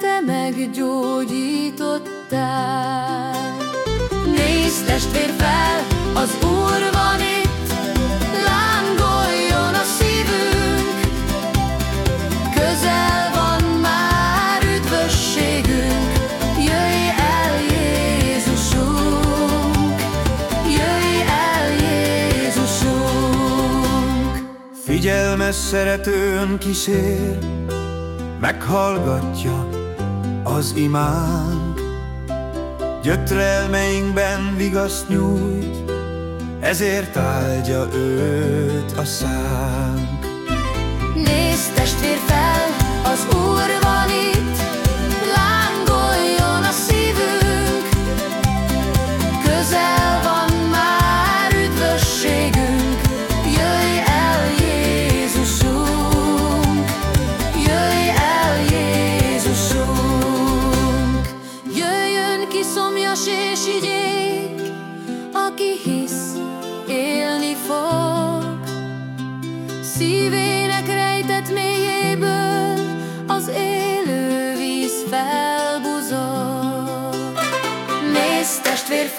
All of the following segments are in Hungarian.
te meggyógyítottál. Nézd testvér fel, az Úr van itt, lángoljon a szívünk, közel van már üdvösségünk, jöjj el Jézusunk, jöjj el Jézusunk. Figyelmes szeretőn kísér, meghallgatja az imánk. Gyötrelmeinkben vigaszt nyújt, ezért áldja őt a szánk.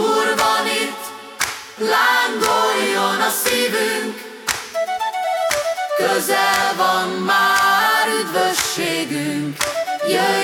Úr van itt, lángoljon a szívünk, közel van már üdvösségünk, jöjj